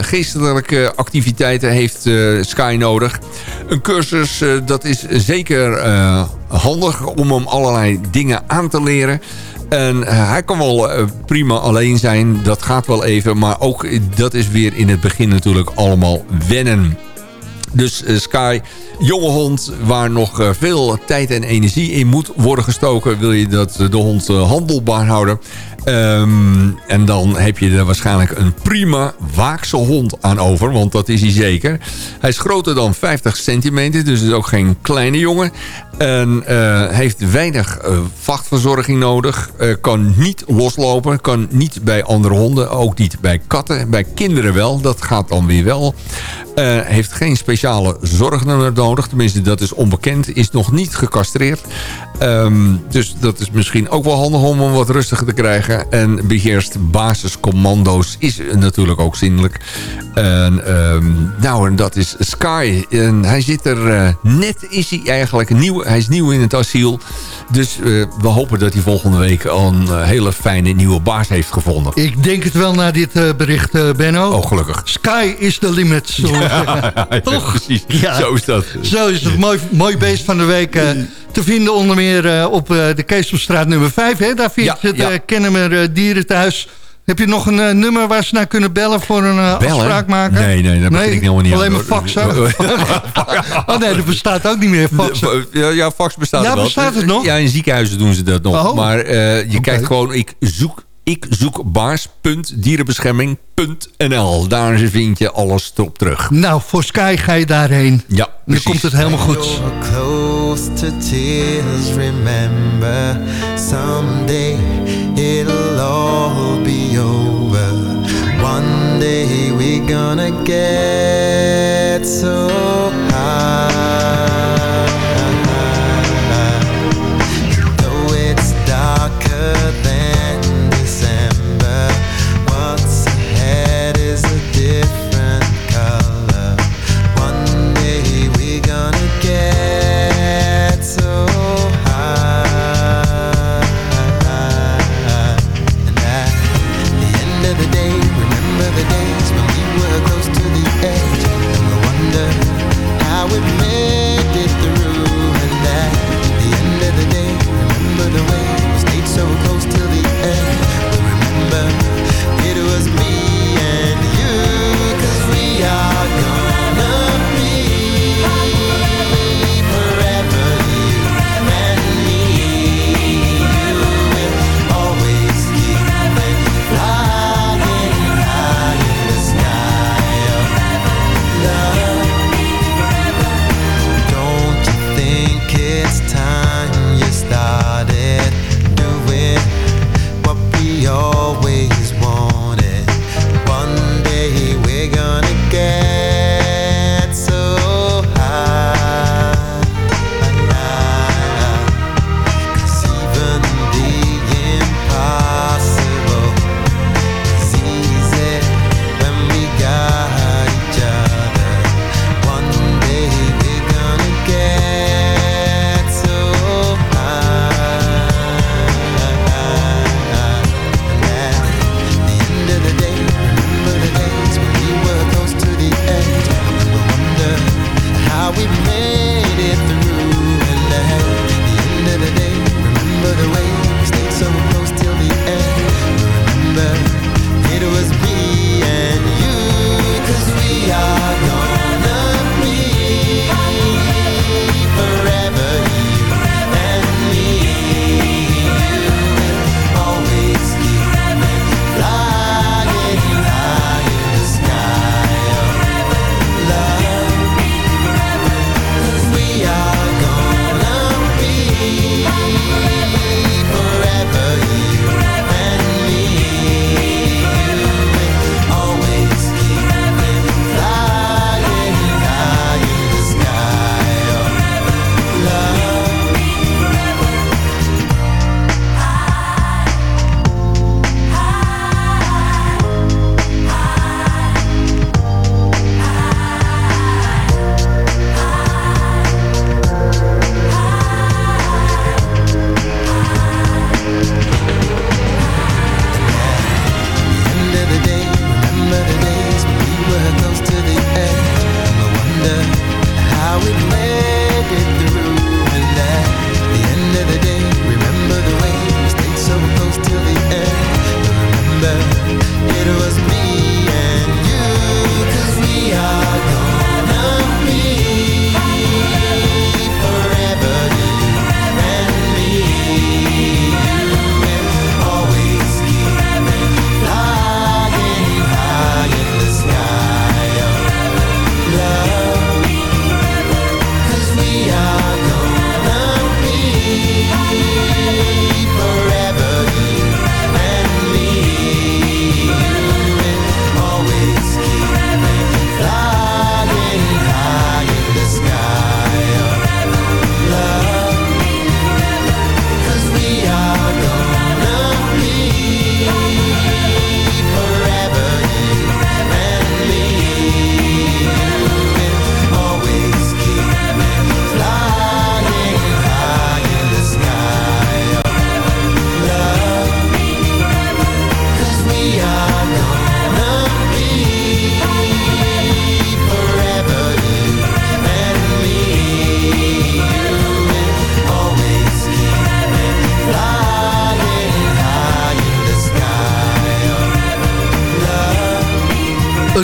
geestelijke activiteiten heeft Sky nodig. Een cursus, dat is zeker handig om hem allerlei dingen aan te leren. En hij kan wel prima alleen zijn. Dat gaat wel even. Maar ook dat is weer in het begin natuurlijk allemaal wennen. Dus Sky, jonge hond, waar nog veel tijd en energie in moet worden gestoken... wil je dat de hond handelbaar houden. Ehm, en dan heb je er waarschijnlijk een prima waakse hond aan over. Want dat is hij zeker. Hij is groter dan 50 centimeter. Dus is ook geen kleine jongen. En uh, heeft weinig uh, vachtverzorging nodig. Uh, kan niet loslopen. Kan niet bij andere honden. Ook niet bij katten. Bij kinderen wel. Dat gaat dan weer wel. heeft geen speciale zorgnummer nodig. Tenminste, dat is onbekend. Is nog niet gecastreerd. Um, dus dat is misschien ook wel handig om hem wat rustiger te krijgen. En beheerst basiscommando's is natuurlijk ook zindelijk. En, um, nou, en dat is Sky. En hij zit er net, is hij eigenlijk nieuw hij is nieuw in het asiel. Dus uh, we hopen dat hij volgende week al een uh, hele fijne nieuwe baas heeft gevonden. Ik denk het wel na dit uh, bericht, Benno. Oh, gelukkig. Sky is the limit, zo ja, Toch? Precies. Ja. Zo is dat. Zo is het. Mooi, mooi beest van de week te vinden onder meer op de Keesomstraat nummer 5. Hè? Daar vind je het ja. Kennemer Dierenthuis... Heb je nog een uh, nummer waar ze naar kunnen bellen voor een uh, afspraak maken? Nee, nee, dat nee, ik helemaal niet Alleen maar faxen? oh nee, dat bestaat ook niet meer, faxen. Ja, ja fax bestaat ja, wel. bestaat het nog? Ja, in ziekenhuizen doen ze dat nog. Oh. Maar uh, je okay. kijkt gewoon, ik zoek, ik zoek baars.dierenbescherming.nl. Daar vind je alles erop terug. Nou, voor Sky ga je daarheen. Ja, Dan komt het helemaal goed. close to tears, remember someday it'll all be over. One day we're gonna get so high.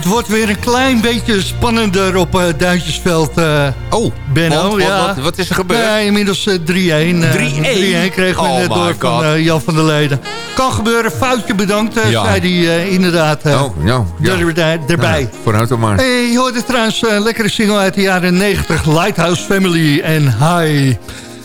Het wordt weer een klein beetje spannender op uh, Duintjesveld, uh, oh, Benno. Want, ja. wat, wat, is er gebeurd? Ja, inmiddels uh, 3-1. 3-1 kregen we oh net door God. van Jan van der Leden. Kan gebeuren, foutje bedankt, ja. zei hij inderdaad oh, ja, ja. er, erbij. Ja, vooruit dan maar. Hey, je hoorde trouwens een lekkere single uit de jaren 90, Lighthouse Family en High.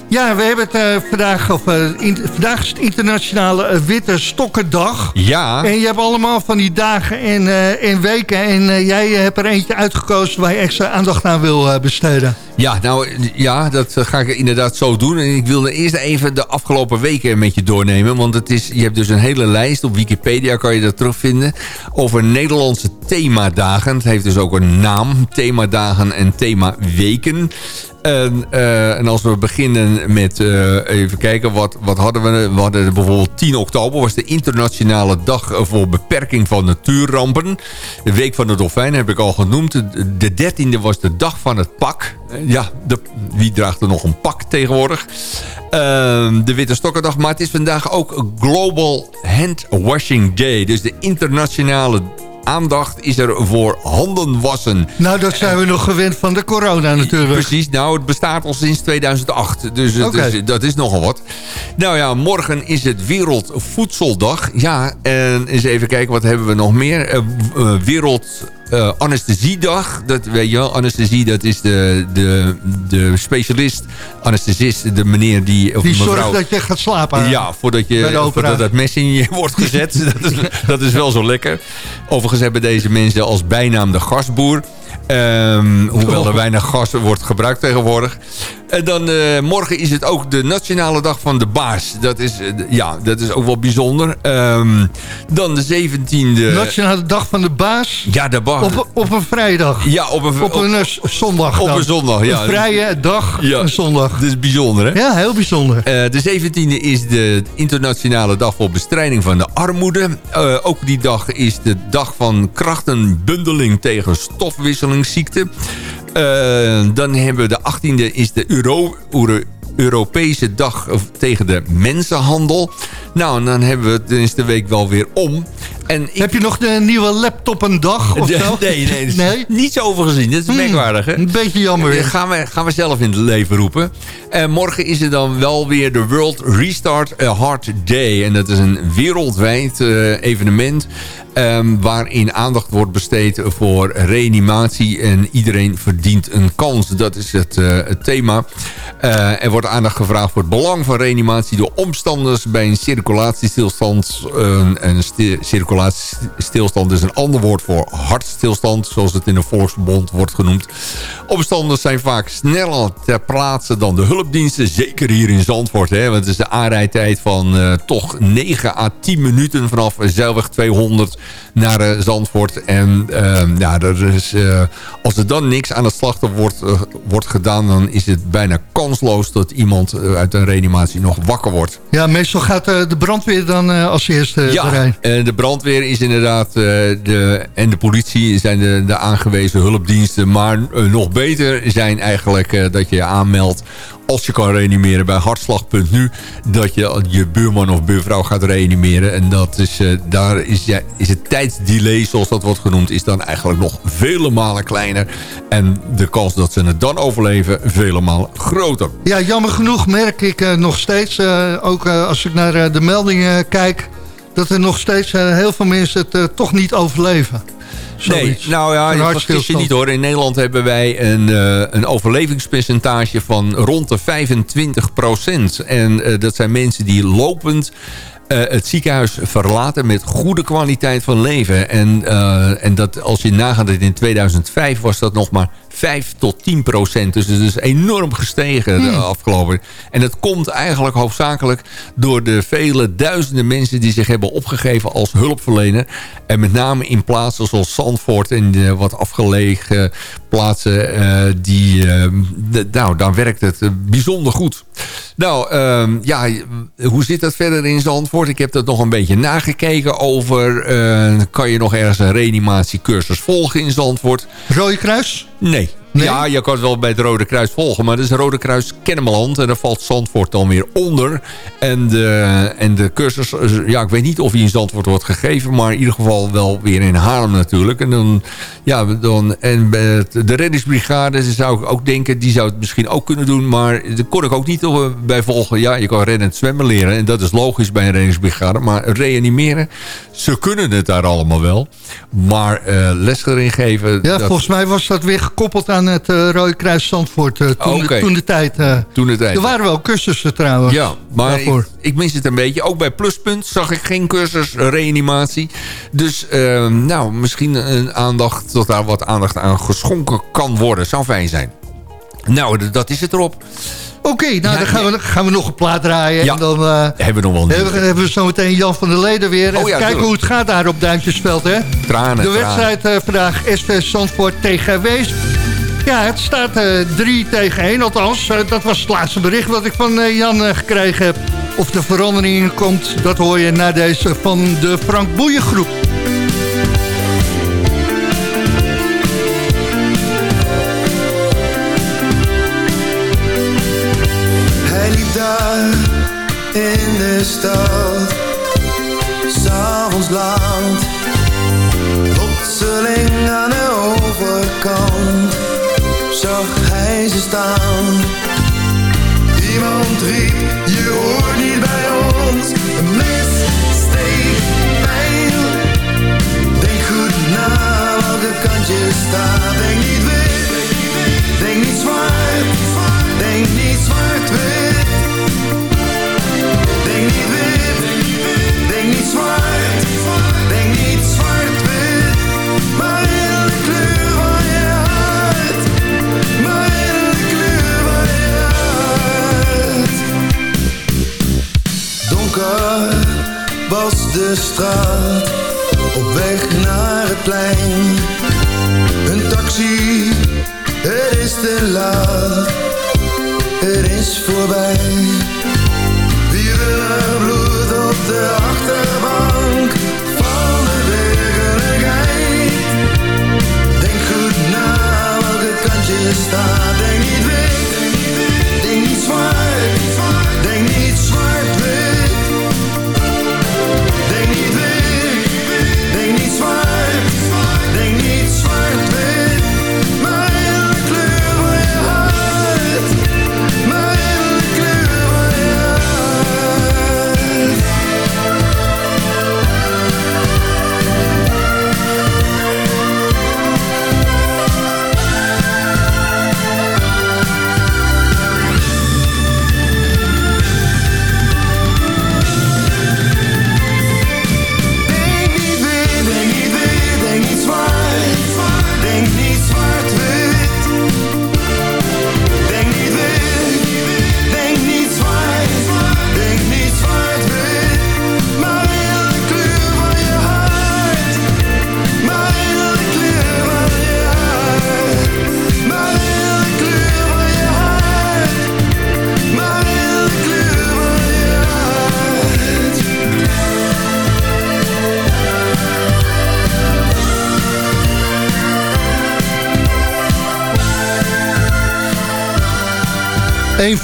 Ja, we hebben het uh, vandaag, of, uh, in, vandaag is het internationale uh, Witte Stokkendag. Ja. En je hebt allemaal van die dagen en, en weken. En jij hebt er eentje uitgekozen waar je extra aandacht aan wil besteden. Ja, nou ja, dat ga ik inderdaad zo doen. En ik wilde eerst even de afgelopen weken met je doornemen. Want het is, je hebt dus een hele lijst, op Wikipedia kan je dat terugvinden... over Nederlandse themadagen. Het heeft dus ook een naam, themadagen en themaweken. En, uh, en als we beginnen met, uh, even kijken, wat, wat hadden we? We hadden bijvoorbeeld 10 oktober, was de internationale dag voor beperking van natuurrampen. De week van de dolfijn heb ik al genoemd. De 13e was de dag van het pak. Uh, ja, de, wie draagt er nog een pak tegenwoordig? Ehm, de Witte Stokkendag, maar het is vandaag ook Global Hand Washing Day. Dus de internationale aandacht is er voor handen wassen. Nou, dat zijn we nog gewend van de corona natuurlijk. Precies, nou, het bestaat al sinds 2008. Dus het okay. is, dat is nogal wat. Nou ja, morgen is het Wereldvoedseldag. Ja, en eens even kijken, wat hebben we nog meer? Uh, uh, Wereld... Uh, anesthesiedag, dat weet je wel, anesthesie, dat is de, de, de specialist, anesthesist, de meneer die... Of die mevrouw, zorgt dat je gaat slapen. Ja, voordat, je, voordat dat mes in je wordt gezet. dat, is, dat is wel zo lekker. Overigens hebben deze mensen als bijnaam de gasboer. Um, hoewel er weinig gas wordt gebruikt tegenwoordig. En dan uh, morgen is het ook de nationale dag van de baas. Dat is, uh, ja, dat is ook wel bijzonder. Um, dan de 17e... Nationale dag van de baas? Ja, de baas. Op, op een vrijdag? Ja, op een, op een uh, zondag Op een zondag, ja. Een vrije dag, ja, een zondag. Dat is bijzonder, hè? Ja, heel bijzonder. de 17e is de internationale dag voor bestrijding van de armoede. ook die dag is de dag van krachtenbundeling tegen stofwisselingsziekte. Uh, dan hebben we de 18e is de Euro, Euro, Europese dag tegen de mensenhandel. Nou, en dan hebben we het is de week wel weer om. En ik... Heb je nog de nieuwe laptopendag of zo? Nee, nee, nee? niets over gezien. Dat is merkwaardig, hè? Een beetje jammer. Gaan we, gaan we zelf in het leven roepen. En morgen is er dan wel weer de World Restart a Heart Day. En dat is een wereldwijd uh, evenement... Um, waarin aandacht wordt besteed voor reanimatie... en iedereen verdient een kans. Dat is het, uh, het thema. Uh, er wordt aandacht gevraagd voor het belang van reanimatie... door omstanders bij een circulatiestilstand. een sti circulatiestilstand is een ander woord voor hartstilstand... zoals het in de volksbond wordt genoemd. Omstanders zijn vaak sneller ter plaatse dan de hulpdiensten. Zeker hier in Zandvoort. Hè, want het is de aanrijdtijd van uh, toch 9 à 10 minuten... vanaf Zeilweg 200 naar uh, Zandvoort. En uh, ja, er is, uh, als er dan niks aan het slachtoffer wordt, wordt gedaan... dan is het bijna kansloos dat iemand uit een reanimatie nog wakker wordt. Ja, meestal gaat de brandweer dan als eerste Ja, de brandweer is inderdaad... de, en de politie zijn de, de aangewezen hulpdiensten. Maar nog beter zijn eigenlijk dat je je aanmeldt als je kan reanimeren bij hartslag.nu... dat je je buurman of buurvrouw gaat reanimeren. En dat is, daar is, ja, is het tijdsdelay, zoals dat wordt genoemd... is dan eigenlijk nog vele malen kleiner. En de kans dat ze het dan overleven vele malen groter. Ja, jammer genoeg merk ik nog steeds... Ook als ik naar de meldingen kijk... dat er nog steeds heel veel mensen het toch niet overleven. Zoiets. Nee, nou ja, dat vergis je niet hoor. In Nederland hebben wij een, uh, een overlevingspercentage van rond de 25 procent. En uh, dat zijn mensen die lopend uh, het ziekenhuis verlaten met goede kwaliteit van leven. En, en dat als je nagaat dat in 2005 was dat nog maar 5 tot 10 procent. Dus het is enorm gestegen de afgelopen. En dat komt eigenlijk hoofdzakelijk door de vele duizenden mensen... die zich hebben opgegeven als hulpverlener. En met name in plaatsen zoals Zandvoort en de wat afgelegen plaatsen... Uh, die, de, nou, daar werkt het bijzonder goed. Nou, um, ja, hoe zit dat verder in Zandvoort? Ik heb dat nog een beetje nagekeken over... Uh, kan je nog ergens een reanimatiecursus volgen in Zandvoort? Rode Kruis? Nee. Ja, je kan het wel bij het Rode Kruis volgen. Maar dat is Rode Kruis Kennemerland. En daar valt Zandvoort dan weer onder. En de, en de cursus... Ja, ik weet niet of die in Zandvoort wordt gegeven. Maar in ieder geval wel weer in Haarlem natuurlijk. En dan... Ja, dan, en de reddingsbrigade zou ik ook denken... Die zou het misschien ook kunnen doen. Maar daar kon ik ook niet bij volgen. Ja, je kan rennen en zwemmen leren. En dat is logisch bij een reddingsbrigade. Maar reanimeren... Ze kunnen het daar allemaal wel. Maar uh, les erin geven... Ja, volgens mij was dat weer gekoppeld aan het uh, Rode Kruis Zandvoort. Uh, toen, okay. de, toen, de tijd, toen de tijd. Er waren wel cursussen trouwens. Ja, maar ik, ik, mis het een beetje. Ook bij Pluspunt zag ik geen cursus reanimatie. Dus ehm, nou, misschien een aandacht... dat daar wat aandacht aan geschonken kan worden. Zou fijn zijn. Nou, dat is het erop. Oké, nou dan gaan we, gaan we nog een plaat draaien. Ja, en dan uh, hebben we nog wel hebben, hebben we zo meteen Jan van der Leden weer. Oh, ja, kijken hoe het gaat daar op Duintjesveld. Hè? Tranen, De wedstrijd uh, vandaag SV Zandvoort tegen Wees. Ja, het staat uh, 3 tegen 1. Althans, dat was het laatste bericht wat ik van Jan gekregen heb. Of de verandering komt, dat hoor je na deze van de Frank Boeiengroep. in de stad. Iemand riep, je hoort niet bij ons, een mes steekt pijn. Denk goed na welke kant je staat, denk niet wit, denk niet op weg naar het plein. Een taxi, het is te laat, het is voorbij bloed op de achterbank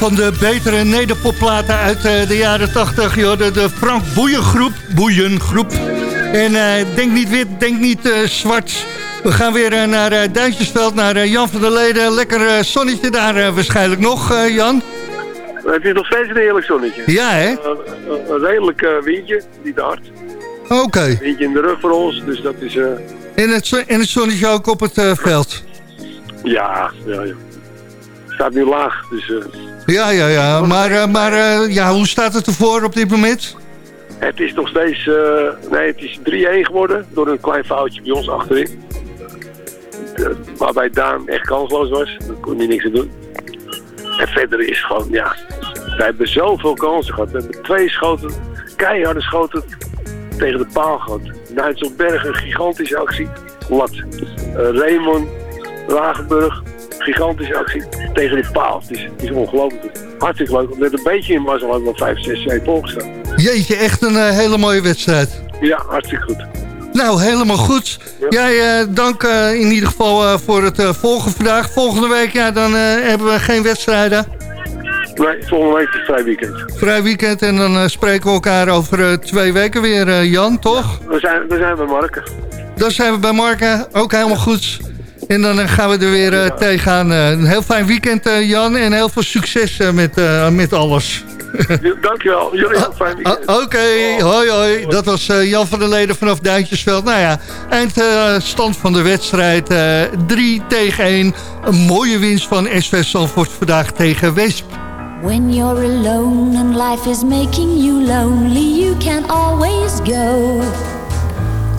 van de betere nederpopplaten uit eh, de jaren 80. Joh, de, de Frank Boeiengroep. Boeiengroep. En eh, denk niet wit, denk niet eh, zwart. We gaan weer naar eh, Duintjesveld, naar Jan van der Leden. Lekker zonnetje daar waarschijnlijk nog, Jan. Het is nog steeds een heerlijk zonnetje. Ja, hè? Uh, een- redelijk windje, niet te hard. Oké. Windje in de rug voor ons, dus dat is... En, het, en het zonnetje ook op het veld. ja, ja, ja. Staat nu laag, dus... eh, Ja, ja, ja. Maar, eh, maar eh, ja, hoe staat het ervoor op dit moment? Het is nog steeds... nee, het is 3-1 geworden door een klein foutje bij ons achterin. Waarbij Daan echt kansloos was. Daar kon hij niks aan doen. En verder is gewoon, ja... Wij hebben zoveel kansen gehad. We hebben twee schoten, keiharde schoten tegen de paal gehad. Nijtselberg, een gigantische actie. Lat. Raymond, Wagenburg, gigantische actie tegen de paal. Het is, het is ongelooflijk. Hartstikke leuk. Met een beetje in mazzel hadden we 5, 6, 7 volgestaan. Jeetje, echt een eh, hele mooie wedstrijd. Ja, hartstikke goed. Nou, helemaal goed. Jij, eh, dank eh, in ieder geval voor het volgen vandaag. Volgende week, ja, dan hebben we geen wedstrijden. Nee, volgende week is vrij weekend. Vrij weekend en dan spreken we elkaar over twee weken weer, Jan, toch? We zijn, we zijn bij Marken. Dan zijn we bij Marken, ook helemaal goed. En dan eh, gaan we er weer eh, tegenaan. Eh, een heel fijn weekend, Jan, en heel veel succes met, met alles. Dankjewel. Jullie ook een fijn weekend. Oké, hoi hoi. Dat was Jan van der Leden vanaf Duintjesveld. Nou ja, eindstand van de wedstrijd. eh 3 tegen 1. Een mooie winst van SV Zandvoort vandaag tegen Weesp. When you're alone and life is making you lonely, you can always go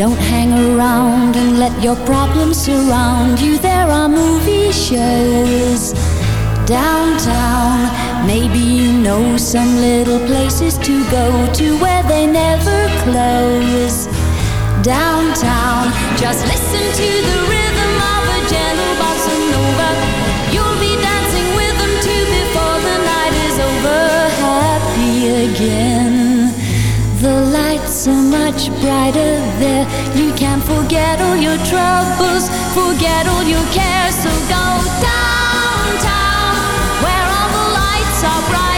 Don't hang around and let your problems surround you. There are movie shows downtown. Maybe you know some little places to go to where they never close. Downtown, just listen to the rhythm of a gentle bossa nova. You'll be dancing with them too before the night is over. Happy again. The lights are much brighter there. You can forget all your troubles, forget all your cares. So go all the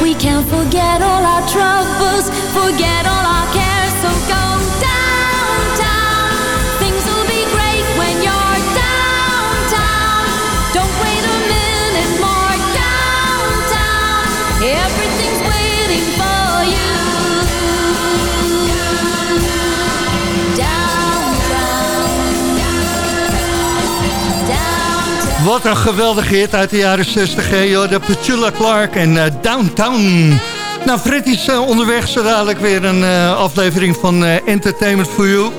We can't forget all our troubles, forget Wat een geweldige hit uit de jaren 60, hè. De Petula Clark en eh, Downtown. Nou, Fred is eh, onderweg, zo dadelijk weer een eh, aflevering van Entertainment for You.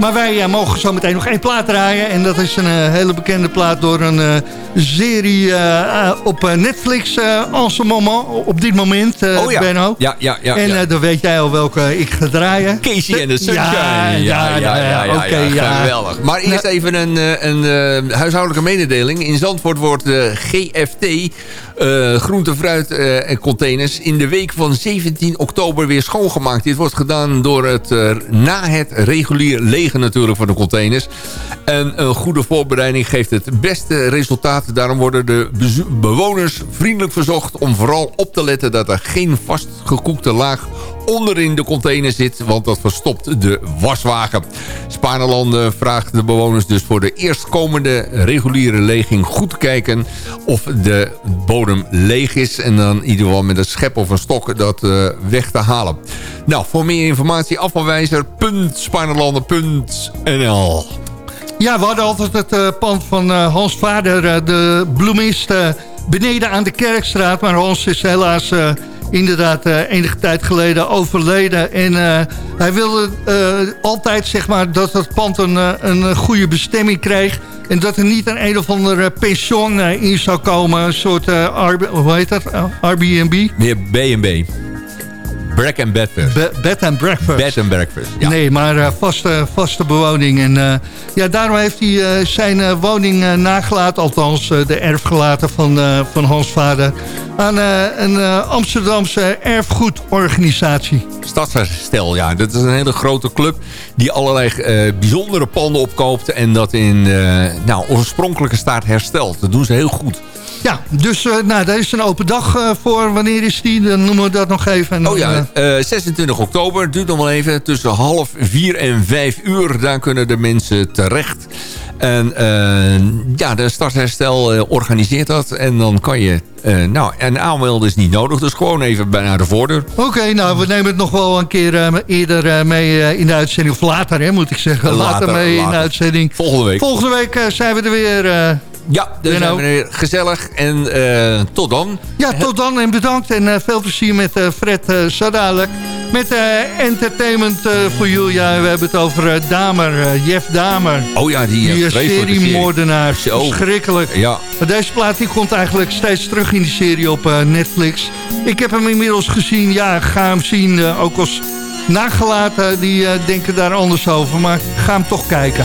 Maar wij mogen zo meteen nog één plaat draaien. En dat is een hele bekende plaat door een serie eh, eh, op eh, Netflix en ce moment, op dit moment, Oh ja. Benno. Ja, ja, ja. en ja. dan weet jij al welke ik ga draaien. Casey en de Sunshine. Ja, ja, ja, ja, ja. Geweldig. Maar eerst even een, een huishoudelijke mededeling. In Zandvoort wordt de GFT, eh groente, fruit en containers... in de week van 17 oktober weer schoongemaakt. Dit wordt gedaan door het, na het regulier legen natuurlijk van de containers. En een goede voorbereiding geeft het beste resultaat. Daarom worden de bewoners vriendelijk verzocht om vooral op te letten... dat er geen vastgekoekte laag onderin de container zit, want dat verstopt de waswagen. Spaarlanden vraagt de bewoners dus voor de eerstkomende reguliere leging goed te kijken of de bodem leeg is en dan ieder geval met een schep of een stok dat eh, weg te halen. Nou, voor meer informatie afvalwijzer.spaarlanden.nl Ja, we hadden altijd het eh, pand van eh, Hans vader, eh, de bloemist, beneden aan de Kerkstraat. Maar Hans is helaas inderdaad enige tijd geleden overleden. En hij wilde altijd zeg maar, dat het pand een, een goede bestemming kreeg. En dat er niet een een of ander pension in zou komen. Een soort, hoe Airbnb? Meer B&B. Break and breakfast. Be- bed and breakfast. Bed and breakfast, ja. Nee, maar eh, vaste, vaste bewoning. En eh, ja, daarom heeft hij eh, zijn woning nagelaten. Althans, de erfgelaten van, van Hans vader. Aan een Amsterdamse erfgoedorganisatie. Stadsherstel, ja. Dat is een hele grote club die allerlei bijzondere panden opkoopt... en dat in nou, oorspronkelijke staat herstelt. Dat doen ze heel goed. Ja, dus eh, nou, daar is een open dag eh, voor. Wanneer is die? Dan noemen we dat nog even. En Oh ja, eh, eh, 26 oktober. Duurt nog wel even. Tussen half vier en vijf uur. Daar kunnen de mensen terecht. En ja, de Stadsherstel eh, organiseert dat. En dan kan je... nou, en aanmelden is niet nodig. Dus gewoon even naar de voordeur. Oké, nou, we nemen het nog wel een keer eerder mee in de uitzending. Of later, hè, moet ik zeggen. Later, Later, mee in de uitzending. Volgende week. Volgende week zijn we er weer. Ja, dus zijn we weer gezellig. En eh, tot dan. Ja, tot dan en bedankt. En eh, veel plezier met eh, Fred uh, zo dadelijk. Met Entertainment voor. Ja, we hebben het over Damer, Jeff Damer. Oh ja, die, Die seriemoordenaar. Zo. Verschrikkelijk. Ja. Maar deze plaat die komt eigenlijk steeds terug in die serie op Netflix. Ik heb hem inmiddels gezien. Ja, ga hem zien. ook als nagelaten, die denken daar anders over. Maar ga hem toch kijken.